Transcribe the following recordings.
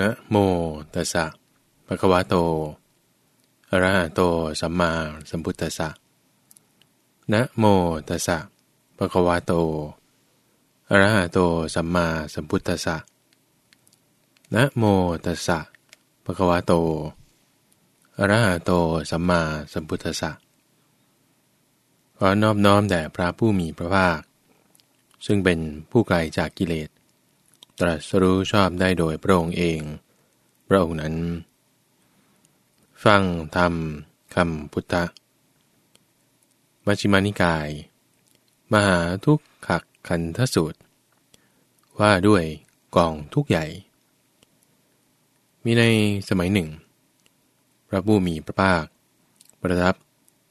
นะโมตัสสะภะคะวะโตอะระหะโตสัมมาสัมพุทธัสสะนะโมตัสสะภะคะวะโตอะระหะโตสัมมาสัมพุทธัสสะนะโมตัสสะภะคะวะโตอะระหะโตสัมมาสัมพุทธัสสะขอนอบน้อมแด่พระผู้มีพระภาค ซึ่งเป็นผู้ไกลจากกิเลส ตรัสรู้ชอบได้โดยพระองค์เอง พระองค์นั้น ฟังธรรมคำพุทธมัชฌิมานิกาย มหาทุกขักขันธสูตร ว่าด้วยกองทุกใหญ่ มีในสมัยหนึ่ง พระผู้มีพระภาค ประทับ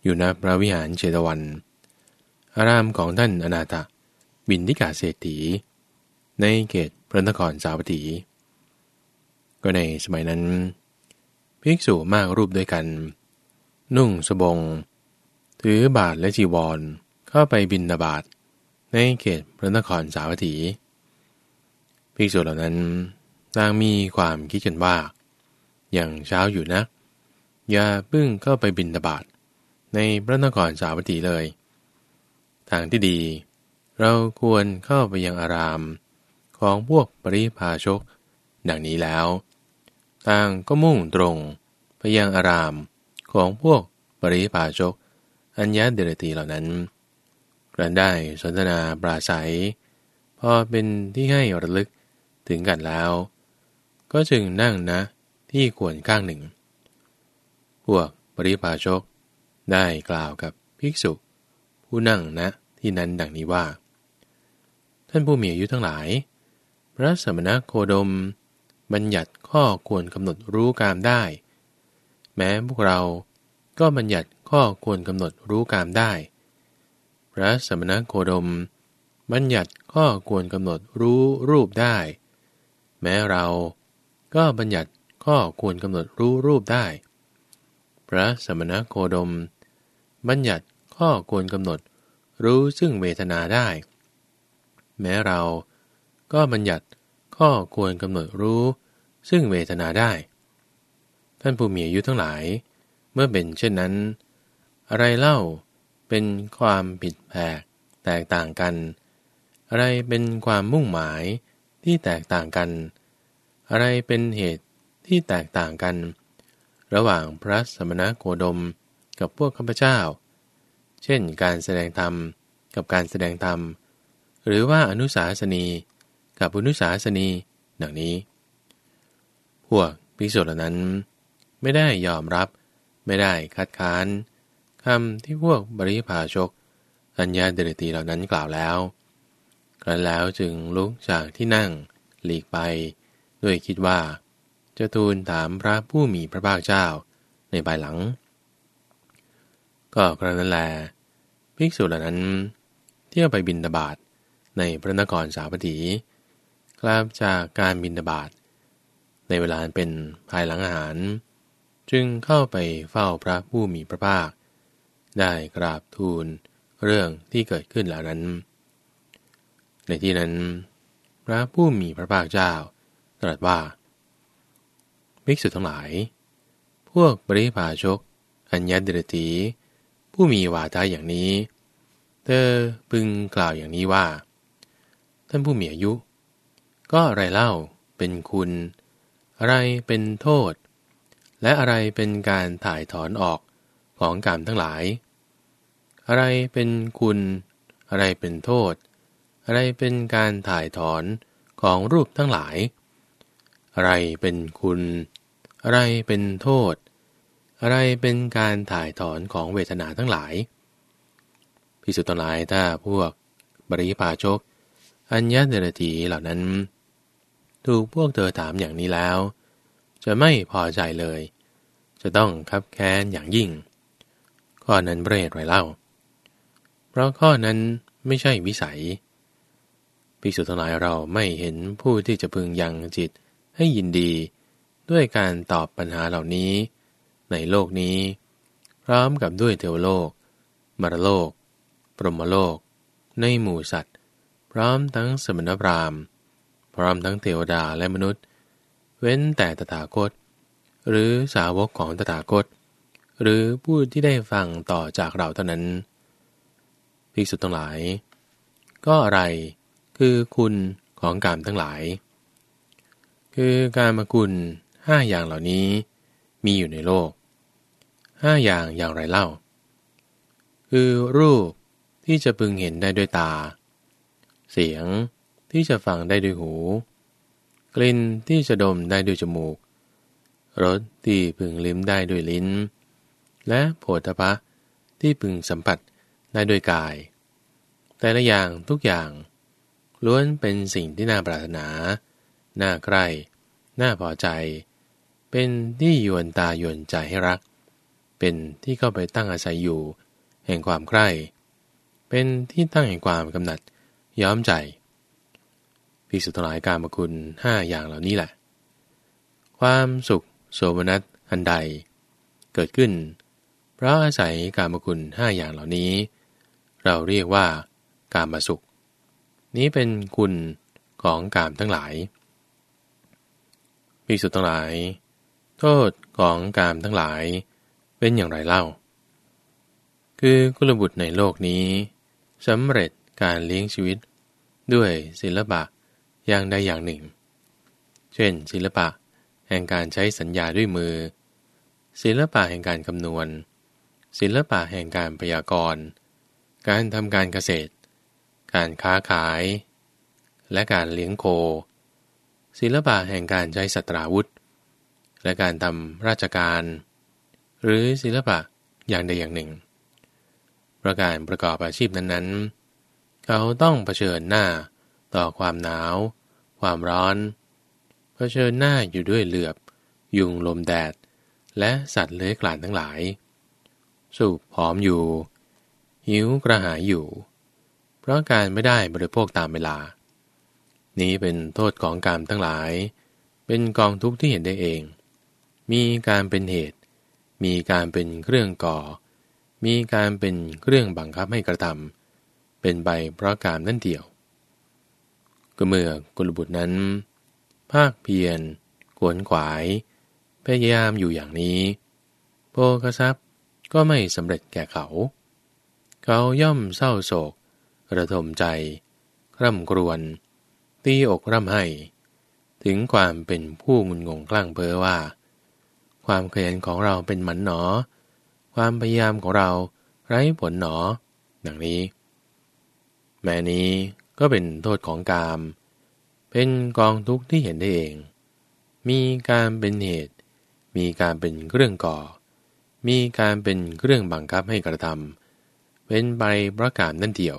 อยู่ณพระวิหารเชตวัน อารามของท่านอนาถบินทิกาเศรษฐี ในเขต ระนครสาวัตถี ก็ในสมัยนั้น ภิกษุมากรูปด้วยกัน นุ่งสบง ถือบาทและจีวรเข้าไปบินนาบาตในเขตพระนครสาวัตถี ภิกษุเหล่านั้นต่างมีความคิดกันว่า อย่างเช้าอยู่นะ อย่าพึ่งเข้าไปบินนาบาตในพระนครสาวัตถีเลย ทางที่ดี เราควรเข้าไปยังอาราม ของพวกปริพาชก ดังนี้แล้วต่างก็มุ่งตรงไปยังอารามของพวกปริพาชก อัญญาเดรตีเหล่านั้นกระได้สนทนาปราศัย พอเป็นที่ให้ระลึกถึงกันแล้ว ก็จึงนั่งนะที่ควรข้างหนึ่ง พวกปริพาชก ได้กล่าวกับภิกษุ ผู้นั่งนะที่นั้นดังนี้ว่า ท่านผู้มีอายุทั้งหลาย พระสมณโคดม บัญญัติข้อควรกำหนดรู้กามได้ แม้พวกเราก็บัญญัติข้อควรกำหนดรู้กามได้ พระสมณโคดม บัญญัติข้อควรกำหนดรู้รูปได้ แม้เราก็บัญญัติข้อควรกำหนดรู้รูปได้ พระสมณโคดม บัญญัติข้อควรกำหนดรู้ซึ่งเวทนาได้ แม้เราก็ ก็บัญญัติข้อควรกำหนดรู้ ซึ่งเวทนาได้ ท่านผู้มีอายุทั้งหลาย เมื่อเป็นเช่นนั้น อะไรเล่าเป็นความผิดแผกแตกต่างกัน อะไรเป็นความมุ่งหมายที่แตกต่างกัน อะไรเป็นเหตุที่แตกต่างกัน ระหว่างพระสมณโคดมกับพวกข้าพเจ้า เช่นการแสดงธรรมกับการแสดงธรรม หรือว่าอนุสาสนี กับบุนุสาสนีดังนี้ พวกภิกษุเหล่านั้น ไม่ได้ยอมรับ ไม่ได้คัดค้านคำที่พวกบริพาชก อัญญาเดรตีเหล่านั้นกล่าวแล้วกระแล้วจึงลุกจากที่นั่งหลีกไป ด้วยคิดว่า จะทูลถามพระผู้มีพระภาคเจ้าในภายหลัง ก็กระนั้นแล ภิกษุเหล่านั้น เที่ยวไปบินตบาทในพระนครสาวัตถี กลับจากการบินบาตในเวลาเป็นภายหลังอาหาร จึงเข้าไปเฝ้าพระผู้มีพระภาค ได้กราบทูลเรื่องที่เกิดขึ้นเหล่านั้น ในที่นั้น พระผู้มีพระภาคเจ้า ตรัสว่าภิกษุทั้งหลาย พวกบริพาชก อัญญเดรตีผู้มีวาทะอย่างนี้ เธอพึงกล่าวอย่างนี้ว่า ท่านผู้มีอายุ ก็อะไรเล่าเป็นคุณ อะไรเป็นโทษ และอะไรเป็นการถ่ายถอนออกของกรรมทั้งหลาย อะไรเป็นคุณ อะไรเป็นโทษ อะไรเป็นการถ่ายถอนของรูปทั้งหลาย อะไรเป็นคุณ อะไรเป็นโทษ อะไรเป็นการถ่ายถอนของเวทนาทั้งหลายพิสุทธิ์ทั้งหลายถ้าพวกบริพาชก อัญญาเดรตีเหล่านั้น ถูกพวกเธอถามอย่างนี้แล้ว จะไม่พอใจเลย จะต้องคับแค้นอย่างยิ่ง ข้อนั้นเบรดไรเล่า เพราะข้อนั้นไม่ใช่วิสัยภิกษุทั้งหลายเราไม่เห็นผู้ที่จะพึงยังจิตให้ยินดี ด้วยการตอบปัญหาเหล่านี้ ในโลกนี้ พร้อมกับด้วยเทวโลก มรโลก ปรมโลก ในหมู่สัตว์ พร้อมทั้งสมณพราหมณ์ พร้อมทั้งเทวดาและมนุษย์ เว้นแต่ตถาคต หรือสาวกของตถาคต หรือผู้ที่ได้ฟังต่อจากเราเท่านั้นภิกษุทั้งหลาย ก็อะไรคือคุณของกามทั้งหลาย คือการมาคุณห้าอย่างเหล่านี้มีอยู่ในโลกห้าอย่างอย่างไรเล่า คือรูปที่จะพึงเห็นได้ด้วยตา เสียง ที่จะฟังได้ด้วยหู กลิ่นที่จะดมได้ด้วยจมูก รสที่พึงลิ้มได้ด้วยลิ้น และโผฏฐะที่พึงสัมผัสได้ด้วยกาย แต่ละอย่างทุกอย่าง ล้วนเป็นสิ่งที่น่าปรารถนา น่าใคร่ น่าพอใจ เป็นที่ยวนตายวนใจให้รัก เป็นที่เข้าไปตั้งอาศัยอยู่ แห่งความใคร่ เป็นที่ตั้งแห่งความกำหนัดย้อมใจ ภิกษุทั้งหลายการมคุณห้าอย่างเหล่านี้แหละ ความสุขโสมนัสอันใด เกิดขึ้น เพราะอาศัยการมคุณห้าอย่างเหล่านี้ เราเรียกว่าการมาสุข นี้เป็นคุณของกามทั้งหลายภิกษุทั้งหลาย โทษของกามทั้งหลายเป็นอย่างไรเล่า คือกุลบุตรในโลกนี้สำเร็จการเลี้ยงชีวิต ด้วยศิลปะ อย่างใดอย่างหนึ่ง เช่น ศิลปะแห่งการใช้สัญญาด้วยมือ ศิลปะแห่งการคำนวณ ศิลปะแห่งการพยากรณ์ การทำการเกษตร การค้าขาย และการเลี้ยงโค ศิลปะแห่งการใช้สตราวุธ และการทำราชการ หรือศิลปะอย่างใดอย่างหนึ่ง ประการประกอบอาชีพนั้นๆ เขาต้องเผชิญหน้า ต่อความหนาว ความร้อนเผชิญหน้าอยู่ด้วยเหลือบ ยุงลมแดด และสัตว์เลื้อยคลานทั้งหลาย สูบผอมอยู่ หิวกระหายอยู่ เพราะการไม่ได้บริโภคตามเวลา นี้เป็นโทษของกรรมทั้งหลาย เป็นกองทุกข์ที่เห็นได้เอง มีการเป็นเหตุ มีการเป็นเครื่องก่อ มีการเป็นเครื่องบังคับให้กระทำเป็นไปเพราะการนั่นเดียว ก็เมื่อกุลบุตรนั้น ภาคเพียรขวนขวาย พยายามอยู่อย่างนี้โภคทรัพย์ก็ไม่สำเร็จแก่เขา เขาย่อมเศร้าโศก ระทมใจคร่ำกรวนตีอกร่ำให้ ถึงความเป็นผู้งุนงงกลั่งเพ้อว่า ความขยันของเราเป็นหมันหนอ ความพยายามของเราไร้ผลหนอ ดังนี้ แม้นี้ ก็เป็นโทษของกาม เป็นกองทุกข์ที่เห็นได้เอง มีการเป็นเหตุ มีการเป็นเรื่องก่อ มีการเป็นเรื่องบังคับให้กระทำเป็นใบประกาศนั่นเดียว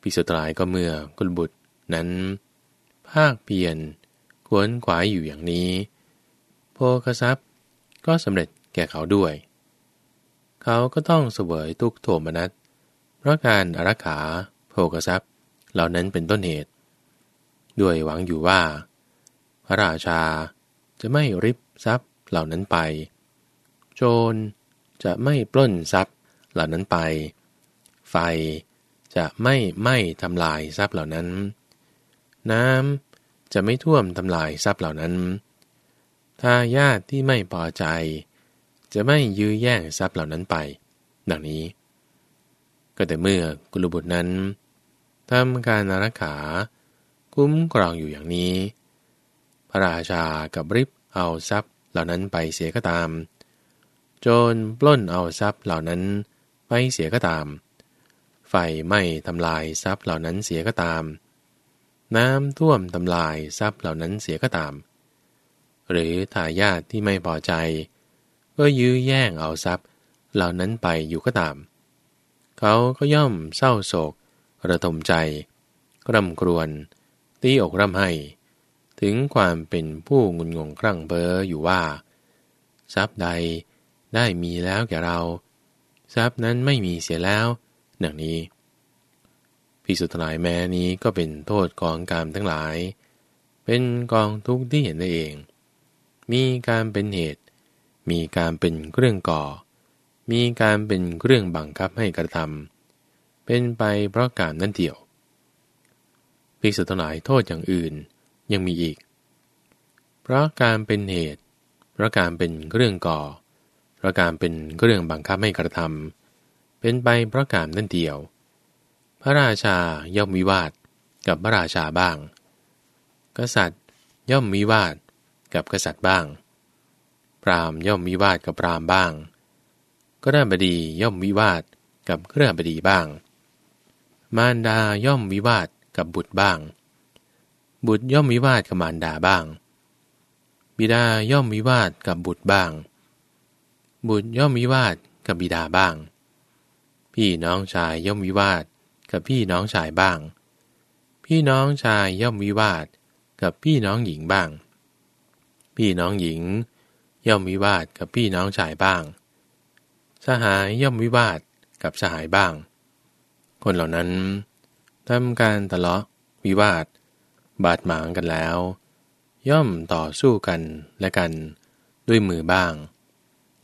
พิสุตรายก็เมื่อกุลบุตรนั้น ภาคเพียนขวนขวายอยู่อย่างนี้ โพคทรัพย์ก็สำเร็จแก่เขาด้วย เขาก็ต้องเสวยทุกโทมนัสเพราะการอารักขา โภกทรัพย์ เหล่านั้นเป็นต้นเหตุ ด้วยหวังอยู่ว่า พระราชาจะไม่ริบทรัพย์เหล่านั้นไป โจรจะไม่ปล้นทรัพย์เหล่านั้นไป ไฟจะไม่ไหม้ทำลายทรัพย์เหล่านั้น น้ำจะไม่ท่วมทำลายทรัพย์เหล่านั้นถ้าญาติที่ไม่พอใจ จะไม่ยื้อแย่งทรัพย์เหล่านั้นไป ดังนี้ ก็แต่เมื่อกุลบุตรนั้น ทำการรักขาคุ้มครองอยู่อย่างนี้ พระราชากับริบเอาทรัพย์เหล่านั้นไปเสียก็ตาม โจรปล้นเอาทรัพย์เหล่านั้นไปเสียก็ตาม ไฟไหม้ทำลายทรัพย์เหล่านั้นเสียก็ตาม น้ำท่วมทำลายทรัพย์เหล่านั้นเสียก็ตาม หรือทายาทที่ไม่พอใจ ก็ยื้อแย่งเอาทรัพย์เหล่านั้นไปอยู่ก็ตาม เขาก็ย่อมเศร้าโศก ระทมใจร่ำกรวนตีอกร่ำให้ ถึงความเป็นผู้งุนงงครั่งเบออยู่ว่า ทรัพย์ใดได้มีแล้วแก่เรา ทรัพย์นั้นไม่มีเสียแล้วดังนี้พิสุทธิ์หลายแม้นี้ก็เป็นโทษของกรรมทั้งหลาย เป็นกองทุกข์ที่เห็นได้เอง มีการเป็นเหตุ มีการเป็นเครื่องก่อ มีการเป็นเครื่องบังคับให้กระทำ เป็นไปเพราะการนั่นเดียวภิกษุทั้งหลายโทษอย่างอื่นยังมีอีก เพราะการเป็นเหตุ เพราะการเป็นเรื่องก่อ เพราะการเป็นเรื่องบังคับให้กระทำเป็นไปเพราะการนั่นเดียว พระราชาย่อมวิวาทกับพระราชาบ้าง กษัตริย์ย่อมวิวาทกับกษัตริย์บ้าง พราหมณ์ย่อมวิวาทกับพราหมณ์บ้างก็ได้บดีย่อมวิวาทกับเครื่องบดีบ้าง มารดาย่อมวิวาทกับบุตรบ้าง บุตรย่อมวิวาทกับมารดาบ้าง บิดาย่อมวิวาทกับบุตรบ้าง บุตรย่อมวิวาทกับบิดาบ้าง พี่น้องชายย่อมวิวาทกับพี่น้องชายบ้าง พี่น้องชายย่อมวิวาทกับพี่น้องหญิงบ้าง พี่น้องหญิง ย่อมวิวาทกับพี่น้องชายบ้าง สหายย่อมวิวาทกับสหายบ้าง คนเหล่านั้นทำการทะเลาะวิวาท บาดหมางกันแล้ว ย่อมต่อสู้กันและกัน ด้วยมือบ้าง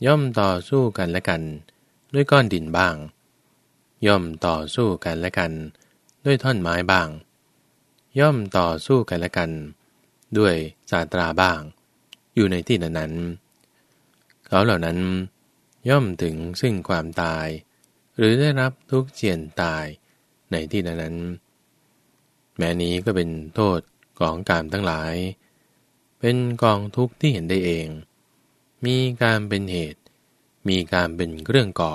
ย่อมต่อสู้กันและกัน ด้วยก้อนดินบ้าง ย่อมต่อสู้กันและกัน ด้วยท่อนไม้บ้าง ย่อมต่อสู้กันและกัน ด้วยสาตราบ้าง อยู่ในที่นั้นๆเขาเหล่านั้น ย่อมถึงซึ่งความตาย หรือได้รับทุกข์เจียนตายในที่นั้น แม้นี้ก็เป็นโทษของการทั้งหลาย เป็นกองทุกข์ที่เห็นได้เอง มีการเป็นเหตุ มีการเป็นเครื่องก่อ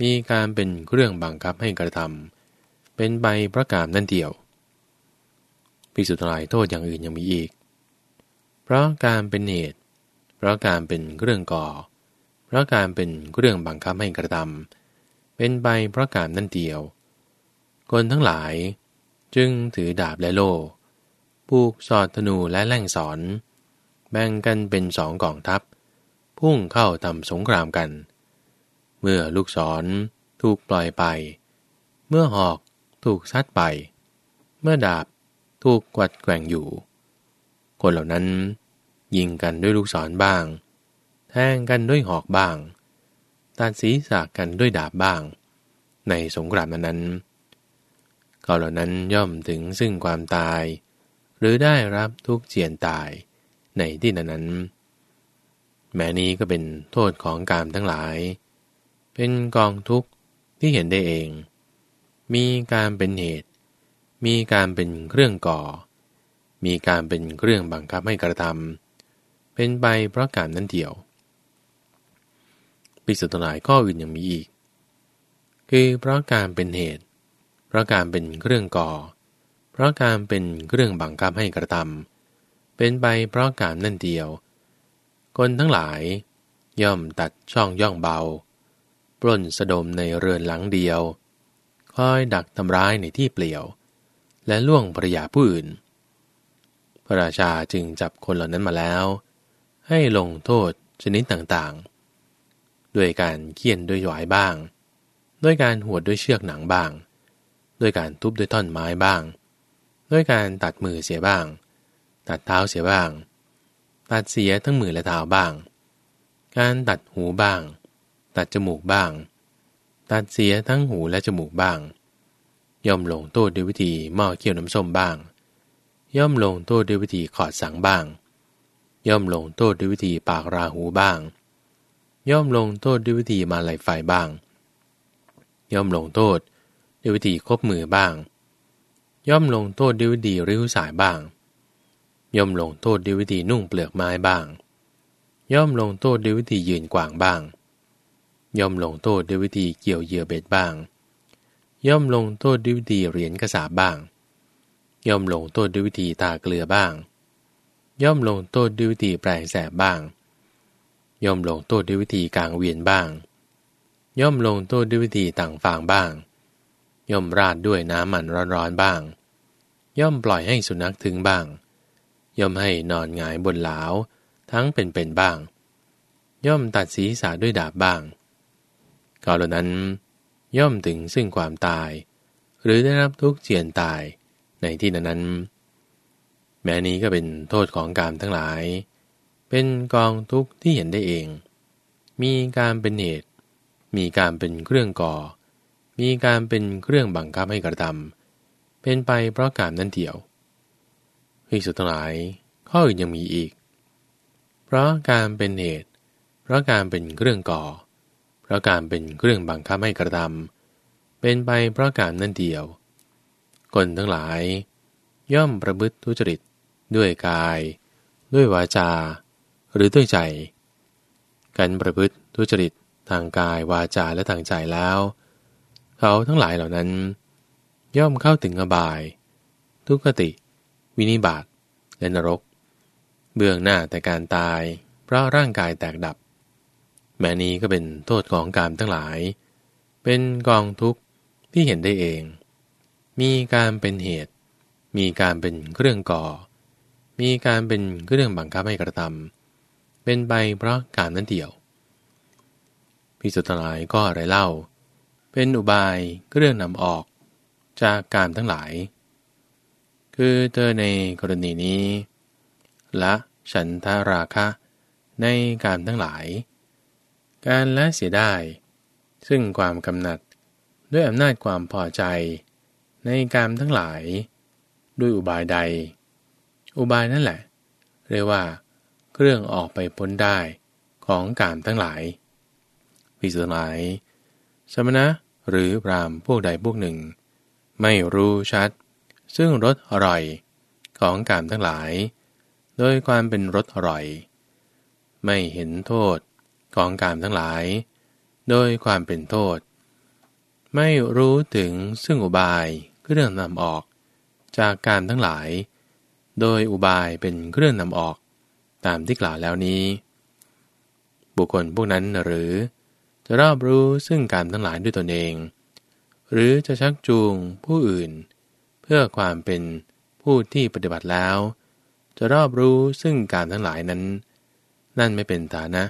มีการเป็นเครื่องบังคับให้กระทำเป็นใบประกาศนั่นเดียวพิสุทลายโทษอย่างอื่นยังมีอีก เพราะการเป็นเหตุ เพราะการเป็นเครื่องก่อ เพราะการเป็นเครื่องบังคับให้กระทำ เป็นไปเพราะการนั่นเดียว คนทั้งหลายจึงถือดาบและโล่ปูกสอดธนูและแล่งสอน แบ่งกันเป็นสองกองทัพ พุ่งเข้าทำสงครามกัน เมื่อลูกศรถูกปล่อยไป เมื่อหอกถูกซัดไป เมื่อดาบถูกกวัดแกว่งอยู่ คนเหล่านั้นยิงกันด้วยลูกศรบ้าง แทงกันด้วยหอกบ้าง ตัดศีรษะกันด้วยดาบบ้าง ในสงครามนั้นเขาเหล่านั้นย่อมถึงซึ่งความตาย หรือได้รับทุกเจียนตายในที่นั้นนั้น แม้นี้ก็เป็นโทษของกามทั้งหลาย เป็นกองทุกข์ที่เห็นได้เอง มีการเป็นเหตุ มีการเป็นเครื่องก่อ มีการเป็นเครื่องบังคับให้กระทำเป็นไปเพราะการนั้นเดียว ภิกษุทั้งหลายข้ออื่นยังมีอีก คือเพราะการเป็นเหตุ เพราะการเป็นเครื่องก่อ เพราะการเป็นเครื่องบังคับให้กระทำเป็นไปเพราะการนั่นเดียว คนทั้งหลาย ย่อมตัดช่องย่องเบา ปล้นสะดมในเรือนหลังเดียว คอยดักทำร้ายในที่เปลี่ยว และล่วงภรยาผู้อื่น พระราชาจึงจับคนเหล่านั้นมาแล้ว ให้ลงโทษชนิดต่าง ด้วยการเคี่ยนด้วยหวายบ้าง ด้วยการหวดด้วยเชือกหนังบ้าง ด้วยการทุบด้วยท่อนไม้บ้าง ด้วยการตัดมือเสียบ้าง ตัดเท้าเสียบ้าง ตัดเสียทั้งมือและเท้าบ้าง การตัดหูบ้าง ตัดจมูกบ้าง ตัดเสียทั้งหูและจมูกบ้าง ย่อมลงโทษด้วยวิธีหม้อเคี่ยวน้ำส้มบ้าง ย่อมลงโทษด้วยวิธีขอดสังบ้าง ย่อมลงโทษด้วยวิธีปากราหูบ้าง ย่อมลงโทษด้วยวิธีมาลายไฟบ้าง ย่อมลงโทษด้วยวิธีคบมือบ้าง ย่อมลงโทษด้วยวิธีริ้วสายบ้าง ย่อมลงโทษด้วยวิธีนุ่งเปลือกไม้บ้าง ย่อมลงโทษด้วยวิธียืนกวางบ้าง ย่อมลงโทษด้วยวิธีเกี่ยวเหยื่อเบ็ดบ้าง ย่อมลงโทษด้วยวิธีเหรียญกระสาบบ้าง ย่อมลงโทษด้วยวิธีตาเกลือบ้าง ย่อมลงโทษด้วยวิธีแปลงแสบบ้าง ย่อมลงโทษด้วยวิธีกลางเวียนบ้าง ย่อมลงโทษด้วยวิธีต่างฟางบ้าง ย่อมราดด้วยน้ำมันร้อนๆบ้าง ย่อมปล่อยให้สุนัขถึงบ้าง ย่อมให้นอนหงายบนหลาว ทั้งเป็นๆบ้าง ย่อมตัดศีรษะด้วยดาบบ้างก่อนเหล่านั้น ย่อมถึงซึ่งความตาย หรือได้รับทุกข์เจียนตายในที่นั้นแม้นี้ก็เป็นโทษของกามทั้งหลาย เป็นกองทุกข์ที่เห็นได้เอง มีการเป็นเหตุ มีการเป็นเครื่องก่อ มีการเป็นเครื่องบังคับให้กระทำเป็นไปเพราะการนั้นเดียวภิกษุทั้งหลายข้ออื่นยังมีอีก เพราะการเป็นเหตุ เพราะการเป็นเครื่องก่อ เพราะการเป็นเครื่องบังคับให้กระทำเป็นไปเพราะการนั่นเดียว คนทั้งหลาย ย่อมประพฤติทุจริต ด้วยกาย ด้วยวาจา หรือด้วยใจ การประพฤติทุจริตทางกายวาจาและทางใจแล้ว เขาทั้งหลายเหล่านั้น ย่อมเข้าถึงอบาย ทุกขติ วินิบาตและนรก เบื้องหน้าแต่การตาย เพราะร่างกายแตกดับ แม้นี้ก็เป็นโทษของกามทั้งหลาย เป็นกองทุกข์ที่เห็นได้เอง มีการเป็นเหตุ มีการเป็นเครื่องก่อ มีการเป็นเครื่องบังคับให้กระทำ เป็นไปเพราะการนั้นเดียวพิสุทธิ์หลายก็อะไรเล่า เป็นอุบายเรื่องนำออกจากการทั้งหลาย คือเธอในกรณีนี้ละฉันทาราคะในการทั้งหลาย การละเสียได้ ซึ่งความกำหนัดด้วยอำนาจความพอใจ ในการทั้งหลาย ด้วยอุบายใด อุบายนั่นแหละ เรียกว่า เครื่องออกไปพ้นได้ของการทั้งหลายพิสุหลาย สมณะหรือพรามพวกใดพวกหนึ่ง ไม่รู้ชัด ซึ่งรสอร่อยของการทั้งหลาย โดยความเป็นรสอร่อย ไม่เห็นโทษของการทั้งหลาย โดยความเป็นโทษ ไม่รู้ถึงซึ่งอุบายเครื่องนำออก จากการทั้งหลาย โดยอุบายเป็นเครื่องนำออก ตามที่กล่าวแล้วนี้ บุคคลพวกนั้นหรือ จะรอบรู้ซึ่งการทั้งหลายด้วยตนเอง หรือจะชักจูงผู้อื่น เพื่อความเป็นผู้ที่ปฏิบัติแล้ว จะรอบรู้ซึ่งการทั้งหลายนั้น นั่นไม่เป็นฐานะ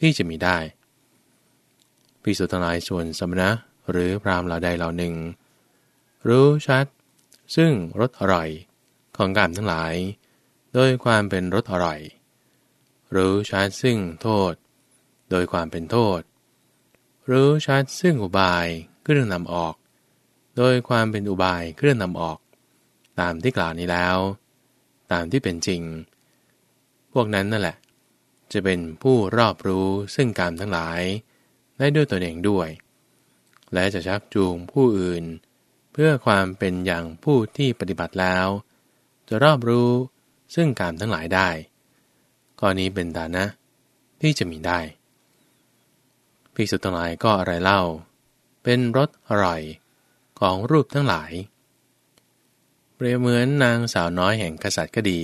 ที่จะมีได้พิสุทั้งหลายส่วนสมณะหรือพรามเหล่าใดเหล่าหนึ่ง รู้ชัด ซึ่งรสอร่อยของการทั้งหลาย โดยความเป็นรสอร่อย รู้ชัดซึ่งโทษ โดยความเป็นโทษ รู้ชัดซึ่งอุบายเครื่องนำออก โดยความเป็นอุบายเครื่องนำออก ตามที่กล่าวนี้แล้ว ตามที่เป็นจริง พวกนั้นนั่นแหละ จะเป็นผู้รอบรู้ซึ่งการทั้งหลาย ได้ด้วยตนเองด้วย และจะชักจูงผู้อื่น เพื่อความเป็นอย่างผู้ที่ปฏิบัติแล้ว จะรอบรู้ซึ่งการทั้งหลายได้ ข้อนี้เป็นฐานะที่จะมีได้ภิกษุทั้งหลายก็อะไรเล่า เป็นรสอร่อยของรูปทั้งหลาย เปรียบเหมือนนางสาวน้อยแห่งกษัตริย์ก็ดี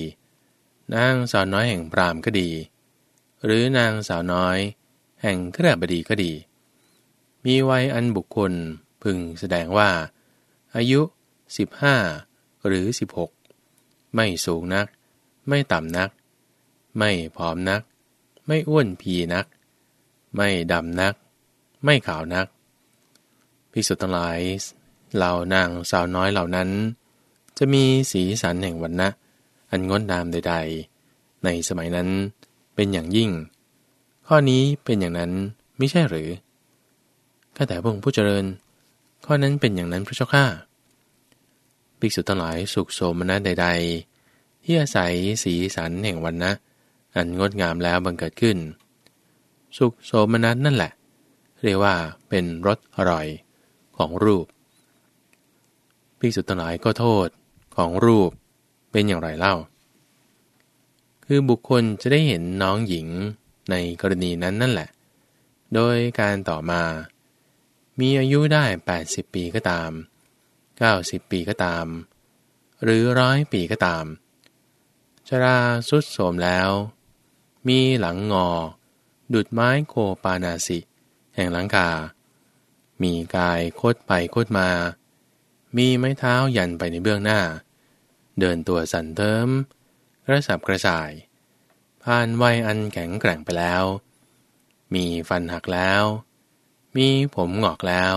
นางสาวน้อยแห่งพราหมณ์ก็ดี หรือนางสาวน้อย แห่งเครือบดีก็ดี มีวัยอันบุคคลพึงแสดงว่า อายุ 15 หรือ 16 ไม่สูงนัก ไม่ต่ำนัก ไม่ผอมนัก ไม่อ้วนพีนัก ไม่ดำนัก ไม่ขาวนักพิสุทั้งหลายเหล่านางสาวน้อยเหล่านั้น จะมีสีสันแห่งวันนะอันงดงามใด ๆ ในสมัยนั้นเป็นอย่างยิ่ง ข้อนี้เป็นอย่างนั้นไม่ใช่หรือข้าแต่พระองค์ผู้เจริญ ข้อนั้นเป็นอย่างนั้นพระเจ้าข้าภิกษุทั้งหลายสุขโสมนัสใด ๆ ที่อาศัยสีสันแห่งวันนะ อันงดงามแล้วบังเกิดขึ้น สุขโสมนัสนั่นแหละ เรียกว่าเป็นรสอร่อยของรูปพิสุทธิ์หลายก็โทษของรูปเป็นอย่างไรเล่า คือบุคคลจะได้เห็นน้องหญิงในกรณีนั้นนั่นแหละ โดยการต่อมา มีอายุได้ 80 ปีก็ตาม 90 ปีก็ตาม หรือร้อยปีก็ตาม ชราสุดโสมแล้ว มีหลังงอ ดุดไม้โคปานาสิ แห่งหลังคา มีกายโคดไปโคดมา มีไม้เท้ายันไปในเบื้องหน้า เดินตัวสั่นเทิมกระสับกระส่าย ผ่านวัยอันแข็งแกร่งไปแล้ว มีฟันหักแล้ว มีผมหงอกแล้ว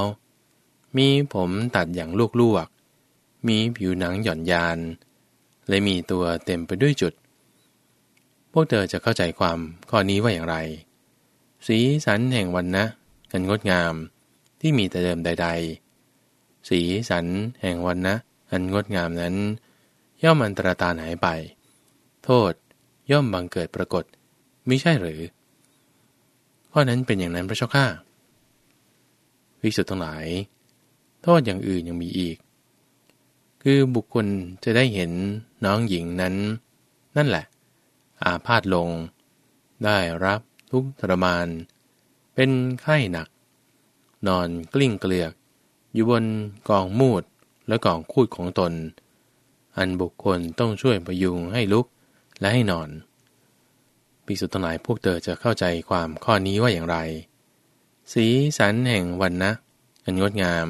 มีผมตัดอย่างลูกลวกมีผิวหนังหย่อนยาน และมีตัวเต็มไปด้วยจุด พวกเธอจะเข้าใจความข้อนี้ว่าอย่างไร สีสันแห่งวันนะอันงดงามที่มีแต่เดิมใด ๆ สีสันแห่งวันนะอันงดงามนั้น ย่อมอันตรตาหายไป โทษย่อมบังเกิดปรากฏม่ใช่หรือ ข้อนั้นเป็นอย่างนั้นพระเจ้าข้าภิกษุทั้งหลาย โทษอย่างอื่นยังมีอีก คือบุคคลจะได้เห็นน้องหญิงนั้น นั่นแหละ อาพาธลง ได้รับทุกทรมาน เป็นไข้หนัก นอนกลิ้งเกลือก อยู่บนกองมูดและกองคูดของตน อันบุคคลต้องช่วยประยุงให้ลุกและให้นอนภิกษุทั้งหลายพวกเธอจะเข้าใจความข้อนี้ว่าอย่างไร สีสันแห่งวันนะอันงดงาม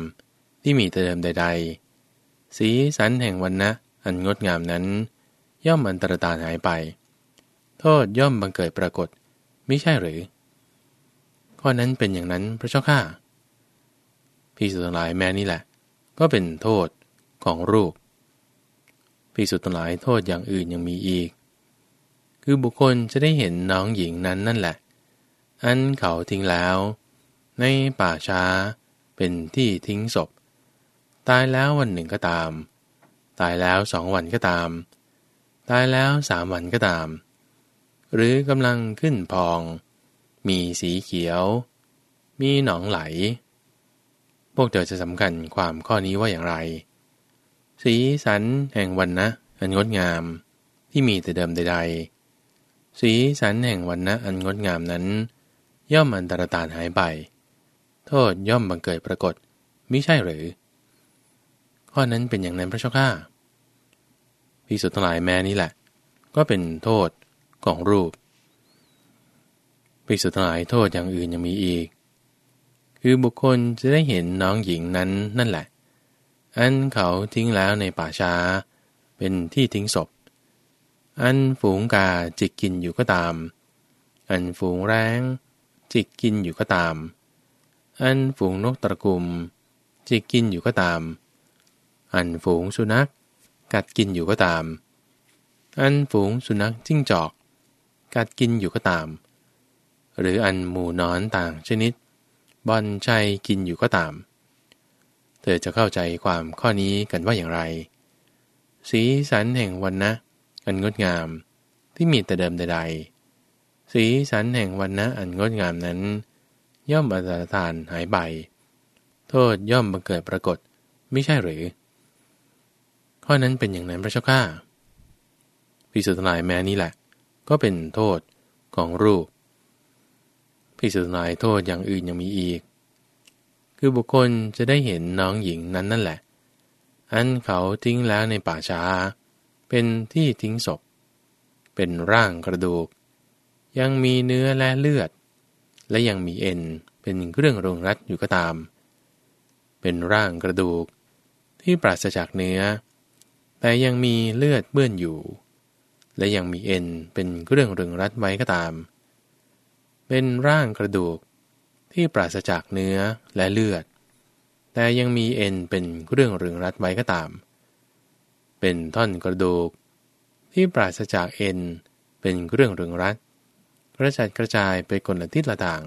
ที่มีแต่เดิมใด ๆ สีสันแห่งวันนะอันงดงามนั้น ย่อมอันตรธานหายไป ทษย่อมบังเกิดปรากฏไม่ใช่หรือ ข้อนั้นเป็นอย่างนั้นพระเจ้าข้าพิสุทั้งหลายแม้นี่แหละ ก็เป็นโทษของรูปพิสุทั้งหลายโทษอย่างอื่นยังมีอีก คือบุคคลจะได้เห็นน้องหญิงนั้นนั่นแหละ อันเขาทิ้งแล้ว ในป่าช้าเป็นที่ทิ้งศพ ตายแล้ววันหนึ่งก็ตาม ตายแล้วสองวันก็ตาม ตายแล้วสามวันก็ตาม หรือกำลังขึ้นพอง มีสีเขียว มีหนองไหล พวกเธอจะสำคัญความข้อนี้ว่าอย่างไร สีสันแห่งวันนะอันงดงามที่มีแต่เดิมใด ๆ สีสันแห่งวันนะอันงดงามนั้น ย่อมอันตรธานหายไป โทษย่อมบังเกิดปรากฏมิใช่หรือ ข้อนั้นเป็นอย่างนั้นพระเจ้าข้าพิสุทั้งหลายแม้นี้แหละ ก็เป็นโทษ ของรูปพิสุทั้งหลายโทษอย่างอื่นยังมีอีก คือบุคคลจะได้เห็นน้องหญิงนั้นนั่นแหละ อันเขาทิ้งแล้วในป่าช้า เป็นที่ทิ้งศพ อันฝูงกาจิกกินอยู่ก็ตาม อันฝูงแร้ง จิกกินอยู่ก็ตาม อันฝูงนกตะกุม จิกกินอยู่ก็ตาม อันฝูงสุนัข กัดกินอยู่ก็ตาม อันฝูงสุนัขจิ้งจอก กัดกินอยู่ก็ตาม หรืออันหมูนอนต่างชนิดบอนชัยกินอยู่ก็ตาม เธอจะเข้าใจความข้อนี้กันว่าอย่างไร สีสันแห่งวันนะอันงดงามที่มีแต่เดิมใดๆ สีสันแห่งวันนะอันงดงามนั้น ย่อมอัตทานหายไป โทษย่อมบังเกิดปรากฏไม่ใช่หรือ ข้อนั้นเป็นอย่างนั้นพระเจ้าข้าพิสุทธิ์ลายแม้นี้แหละ ก็เป็นโทษของรูป พิสุทธิ์ลาโทษอย่างอื่นยังมีอีก คือบุคคลจะได้เห็นน้องหญิงนั้นนั่นแหละ อันเขาทิ้งแล้วในป่าช้า เป็นที่ทิ้งศพ เป็นร่างกระดูก ยังมีเนื้อและเลือด และยังมีเอ็นเป็นเครื่องรองรัดอยู่ก็ตาม เป็นร่างกระดูกที่ปราศจากเนื้อ แต่ยังมีเลือดเปื้อนอยู่ และยังมีเอ็นเป็นเครื่องรึงรัดไว้ก็ตาม เป็นร่างกระดูกที่ปราศจากเนื้อและเลือด แต่ยังมีเอ็นเป็นเครื่องรึงรัดไว้ก็ตาม เป็นท่อนกระดูก ที่ปราศจากเอ็นเป็นเครื่องรึงรัดกระจัดกระจายไปคนละทิศละทาง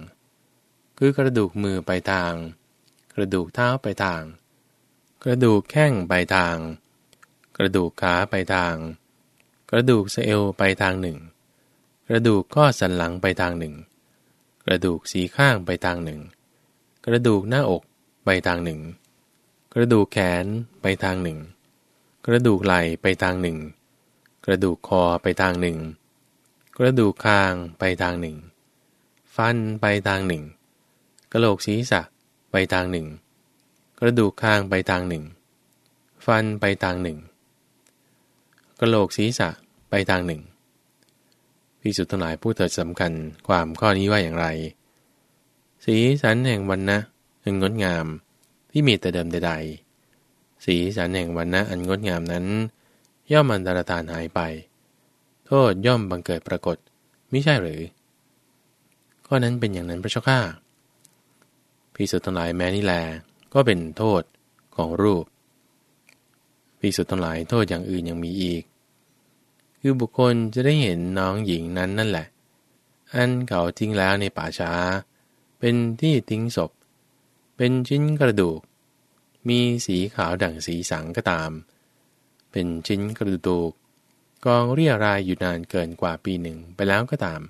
คือกระดูกมือไปทาง กระดูกเท้าไปทาง กระดูกแข้งไปทาง กระดูกขาไปทาง กระดูกเอวไปทางหนึ่ง กระดูกข้อสันหลังไปทางหนึ่ง กระดูกสีข้างไปทางหนึ่ง กระดูกหน้าอกไปทางหนึ่ง กระดูกแขนไปทางหนึ่ง กระดูกไหล่ไปทางหนึ่ง กระดูกคอไปทางหนึ่ง กระดูกคางไปทางหนึ่ง ฟันไปทางหนึ่ง กระโหลกศีรษะไปทางหนึ่ง กระดูกคางไปทางหนึ่ง ฟันไปทางหนึ่ง กระโหลกศีรษะไปทางหนึ่งพิสุทธิ์ทั้งหลายผู้เถิดสำคัญความข้อนี้ว่าอย่างไร สีสันแห่งวันนะเป็นงดงามที่มีแต่เดิมใดๆ สีสันแห่งวันนะอันงดงามนั้น ย่อมมันตรธานหายไป โทษย่อมบังเกิดปรากฏไม่ใช่หรือ ข้อนั้นเป็นอย่างนั้นพระเจ้าข้าพิสุทธิ์ทั้งหลายแม้นี่แลก็เป็นโทษของรูป พิสุทธิ์ทั้งหลายโทษอย่างอื่นยังมีอีก คือบุคคลจะได้เห็นน้องหญิงนั้นนั่นแหละ อันเขาทิ้งแล้วในป่าช้า เป็นที่ทิ้งศพ เป็นชิ้นกระดูก มีสีขาวดั่งสีสังก็ตาม เป็นชิ้นกระดูก กองเรียรายอยู่นานเกินกว่าปีหนึ่งไปแล้วก็ตาม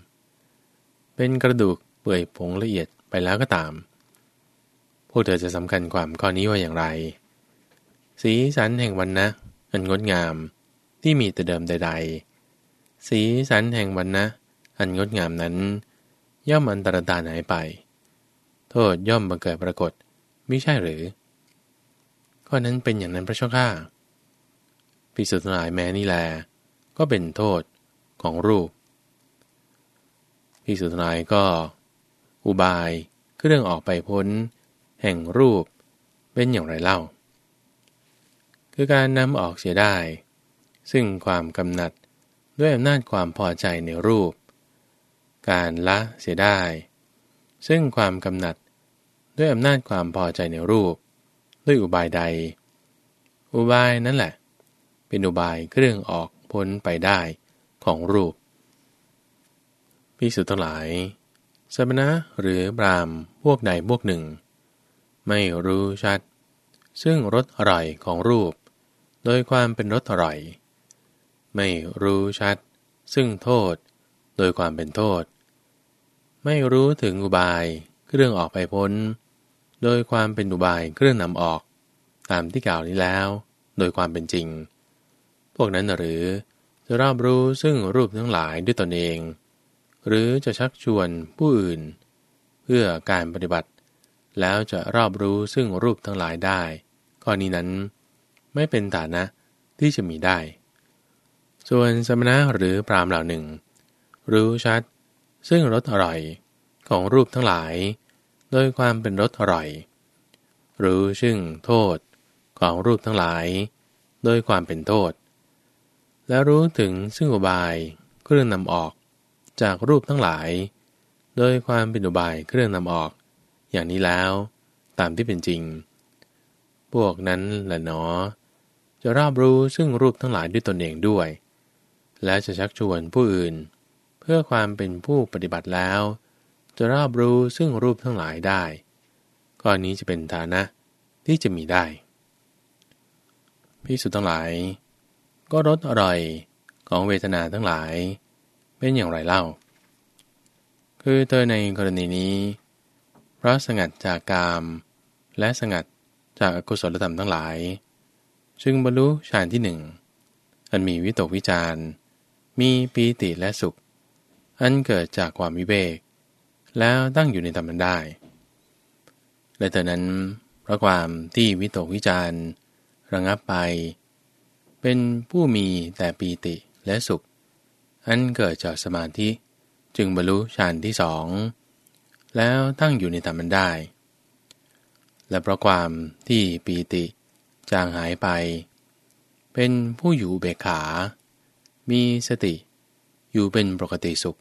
เป็นกระดูกเปื่อยผงละเอียดไปแล้วก็ตาม พวกเธอจะสำคัญความข้อนี้ว่าอย่างไร สีสันแห่งวันนะอันงดงามที่มีแต่เดิมใด ๆ สีสันแห่งวันนะอันงดงามนั้น ย่อมอันตรธานหายไป โทษย่อมบังเกิดปรากฏไม่ใช่หรือข้อนั้นเป็นอย่างนั้นพระเจ้าข้าพิสุทธิ์หลายแม้นี่แล ก็เป็นโทษของรูปพิสุทธิ์หลายก็ อุบายเครื่องออกไปพ้น แห่งรูปเป็นอย่างไรเล่า คือการนำออกเสียได้ ซึ่งความกำหนัดด้วยอำนาจความพอใจในรูป การละเสียได้ ซึ่งความกำหนัดด้วยอำนาจความพอใจในรูป ด้วยอุบายใด อุบายนั่นแหละ เป็นอุบายเครื่องออกพ้นไปได้ของรูปพิสุทั้งหลายสมณะหรือบรามพวกใดพวกหนึ่ง ไม่รู้ชัด ซึ่งรสอร่อยของรูป โดยความเป็นรสอร่อย ไม่รู้ชัด ซึ่งโทษ โดยความเป็นโทษ ไม่รู้ถึงอุบายเครื่องออกไปพ้น โดยความเป็นอุบายเครื่องนำออก ตามที่กล่าวนี้แล้ว โดยความเป็นจริง พวกนั้นหรือจะรอบรู้ซึ่งรูปทั้งหลายด้วยตนเอง หรือจะชักชวนผู้อื่น เพื่อการปฏิบัติ แล้วจะรอบรู้ซึ่งรูปทั้งหลายได้ ข้อนี้นั้น ไม่เป็นฐานะที่จะมีได้ ส่วนสมณะหรือปรามเหล่าหนึ่ง รู้ชัด ซึ่งรสอร่อยของรูปทั้งหลาย โดยความเป็นรสอร่อย รู้ซึ่งโทษของรูปทั้งหลาย โดยความเป็นโทษ และรู้ถึงซึ่งอุบายเครื่องนำออกจากรูปทั้งหลาย โดยความเป็นอุบายเครื่องนำออก อย่างนี้แล้ว ตามที่เป็นจริง พวกนั้นแหละเนาะจะรอบรู้ซึ่งรูปทั้งหลายด้วยตนเองด้วย และจะชักชวนผู้อื่น เพื่อความเป็นผู้ปฏิบัติแล้ว จะรอบรู้ซึ่งรูปทั้งหลายได้ก้อนนี้จะเป็นฐานะที่จะมีได้พิสุทั้งหลาย ก็รสอร่อยของเวทนาทั้งหลาย เป็นอย่างไรเล่า คือเธอในกรณีนี้เพราะสงัดจากกาม และสงัด จากอกุศลธรรมทั้งหลาย จึงบรรลุฌานที่หนึ่ง อันมีวิตกวิจารมีปีติและสุข อันเกิดจากความวิเวก แล้วตั้งอยู่ในธรรมันได้ และแต่นั้นเพราะความที่วิตกวิจารระงับไป เป็นผู้มีแต่ปีติและสุข อันเกิดจากสมาธิ จึงบรรลุฌานที่สอง แล้วตั้งอยู่ในธรรมันได้ และเพราะความที่ปีติจางหายไป เป็นผู้อยู่เบกขา มีสติ อยู่เป็นปกติสุข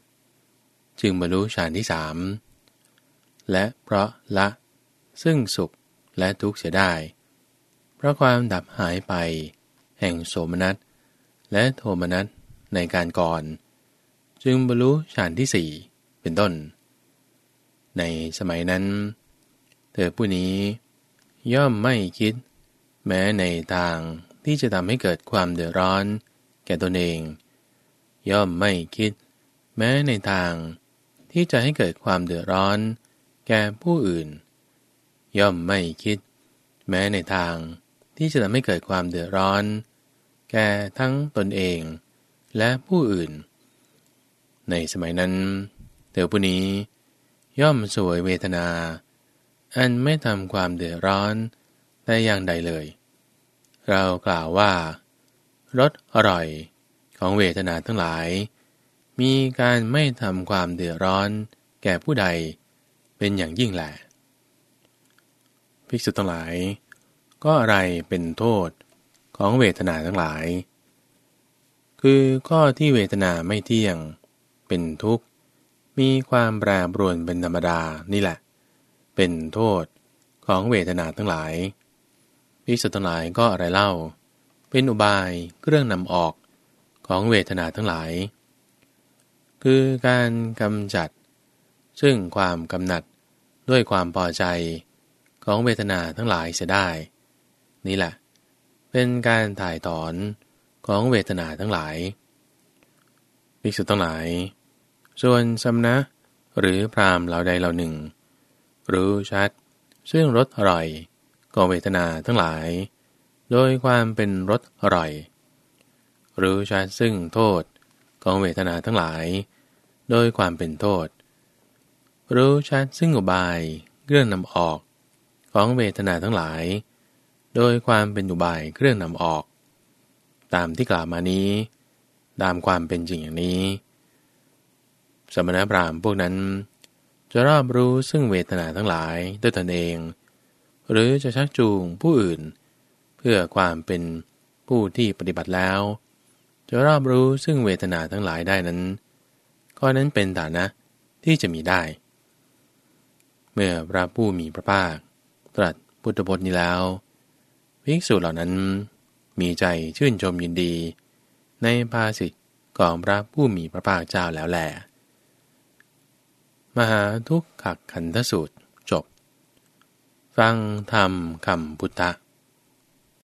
จึงบรรลุฌานที่สามและเพราะละ ซึ่งสุขและทุกข์เสียได้ เพราะความดับหายไป แห่งโสมนัส และโทมนัสในการก่อน จึงบรรลุฌานที่สี่เป็นต้น ในสมัยนั้น เธอผู้นี้ ย่อมไม่คิด แม้ในทางที่จะทำให้เกิดความเดือดร้อน แก่ตนเอง ย่อมไม่คิด แม้ในทางที่จะให้เกิดความเดือดร้อน แก่ผู้อื่น ย่อมไม่คิด แม้ในทางที่จะทำให้เกิดความเดือดร้อน แก่ทั้งตนเองและผู้อื่น ในสมัยนั้น เธอผู้นี้ ย่อมสวยเวทนา อันไม่ทำความเดือดร้อนแต่อย่างใดเลย เรากล่าวว่ารสอร่อยของเวทนาทั้งหลาย มีการไม่ทำความเดือดร้อนแก่ผู้ใดเป็นอย่างยิ่งแหละภิกษุทั้งหลาย ก็อะไรเป็นโทษของเวทนาทั้งหลาย คือข้อที่เวทนาไม่เที่ยง เป็นทุกข์ มีความแปรปรวนเป็นธรรมดานี่แหละ เป็นโทษของเวทนาทั้งหลายภิกษุทั้งหลายก็อะไรเล่า เป็นอุบายเครื่องนำออกของเวทนาทั้งหลาย คือการกำจัด ซึ่งความกำหนัดด้วยความพอใจของเวทนาทั้งหลายเสียได้ นี่แหละ เป็นการถ่ายถอนของเวทนาทั้งหลายภิกษุทั้งหลาย ส่วนสำนะหรือพรามเหล่าใดเหล่าหนึ่ง รู้ชัด ซึ่งรสอร่อยก็เวทนาทั้งหลาย โดยความเป็นรสอร่อย รู้ชัดซึ่งโทษของเวทนาทั้งหลาย โดยความเป็นโทษ รู้ชัดซึ่งอุบายเครื่องนำออกของเวทนาทั้งหลาย โดยความเป็นอุบายเครื่องนำออก ตามที่กล่าวมานี้ ตามความเป็นจริงอย่างนี้ สมณพราหมณ์พวกนั้น จะรอบรู้ซึ่งเวทนาทั้งหลายด้วยตนเอง หรือจะชักจูงผู้อื่น เพื่อความเป็นผู้ที่ปฏิบัติแล้ว จะรอบรู้ซึ่งเวทนาทั้งหลายได้นั้นก็นั้นเป็นฐานะที่จะมีได้ เมื่อพระผู้มีพระภาค ตรัสพุทธบทนี้แล้วภิกษุเหล่านั้นมีใจชื่นชมยินดี ในภาสิทธิของพระผู้มีพระภาคเจ้าแล้วแหละ มหาทุกขขันธสูตรจบ ฟังธรรมคำพุทธ